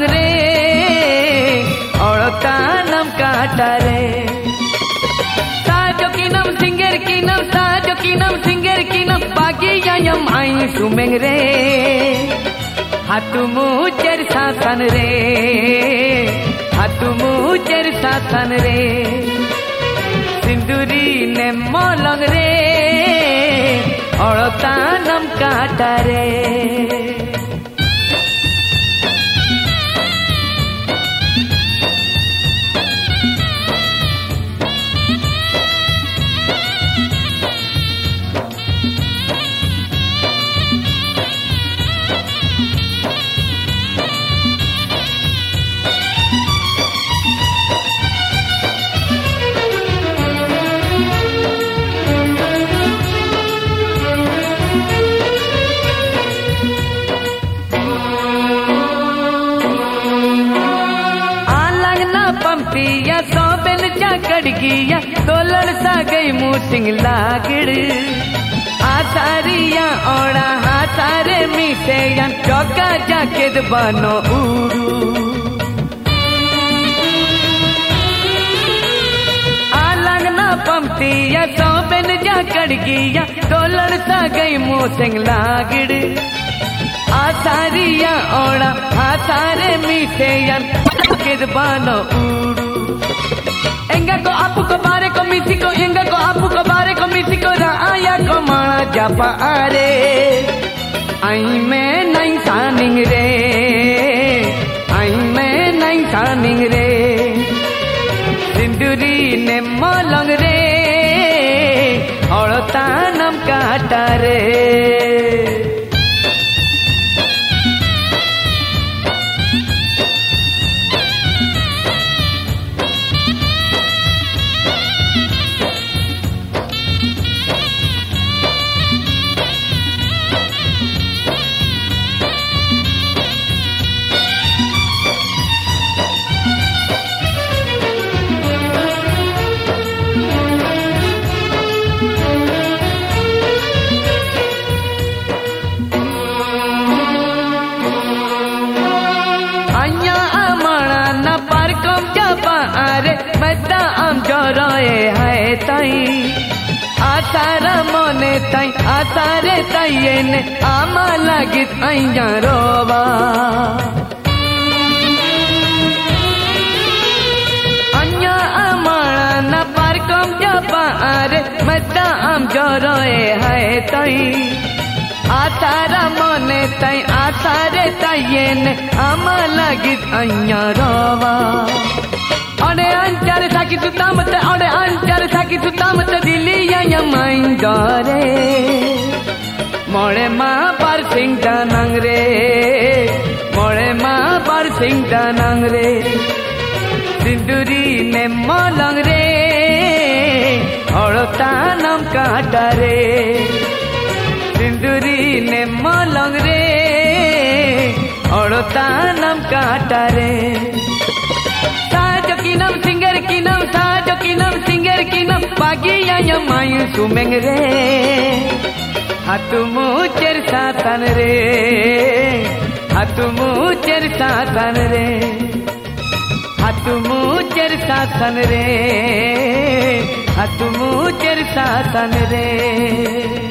रे अड़ता नम काटा रे। साजो की नम सिंगर की नम, साजो की नम सिंगर की नम, बागी यम आई सुमेंग रे। हाथु मुचर सासन रे, हाथु मुचर सासन रे। सिंदूरी ने मोलंग रे अड़ता नम काटा रे। पाम पिया सौबेन चा कड़गिया तोलन सा गई मूटिंग लागड़। आसारिया ओड़ा हासारे मीसे या चौका जाके बनो उड़ू। आलंग ना पमतिया सौबेन जा कड़गिया तोलन सा गई मूटिंग लागड़। आसारिया ओड़ा हासारे मीसे या किरबानो उड़ू। एँगा को आपु को बारे को मिसी को, एँगा को आपु को बारे को मिसी को राया को माणा जापा आरे आई मैं नहीं सानिंग रे। आई मैं नहीं सानिंग रे। सिंदूरी ने मलंग रे। और तानम काटा रे। तुम जपा अरे बदा आम जोरोए है तई। आसार मोने तई आसार तई ने आमा लगी तई रोवा। पार कम जपा अरे बदा आम जोरोए है तई। आतार मने तै आतारे तैयेने आमा लागित अइया रवा। अरे अंचारे थाकी तू तामत अरे अंचारे थाकी तू तामत दिली या माइन डरे मोड़े माँ पर सिंह दानंग रे मोड़े माँ पर सिंह दानंग रे। सिंदूरी ने मलंग रे और तानम काटा रे। सिंदूरी ने मलंग रे और तानम काटा रे। साजो की नम सिंगर की नम साजो की नम सिंगर की नम पागिया या सुमेंग रे। हाथ मुचर सातन रे, हाथ मुचर सातन रे। हाथ मुचर सातन रे, हाथ मुचर सातन रे।